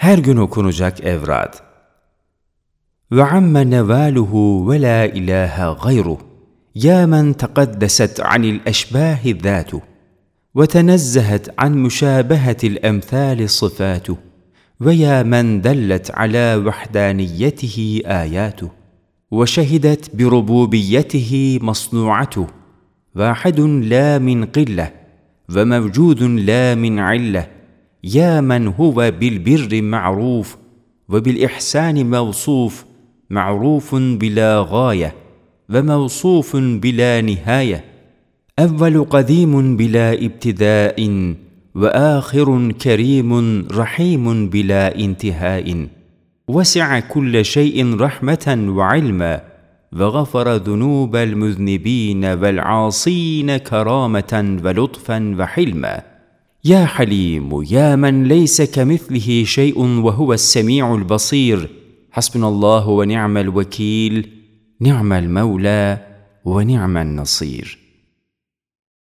Her gün okunacak evrat. Ve amme nevaluhu ve la ilahe gayruh. يا من تقدست عن الاشباه الذات وتنزهت عن مشابهة الامثال صفاته ويا من دلت على وحدانيته اياته وشهدت بربوبيته مصنوعته واحد لا من قلة وموجود لا من علة يا من هو بالبر معروف وبالإحسان موصوف معروف بلا غاية وموصوف بلا نهاية. أول قديم بلا ابتداء وآخر كريم رحيم بلا انتهاء. وسع كل شيء رحمة وعلما وغفر ذنوب المذنبين والعاصين كرامة ولطفا وحلما. يا حليم يا من ليس كمثله شيء وهو السميع البصير. حسبنا الله ونعم الوكيل نعم المولى ونعم النصير.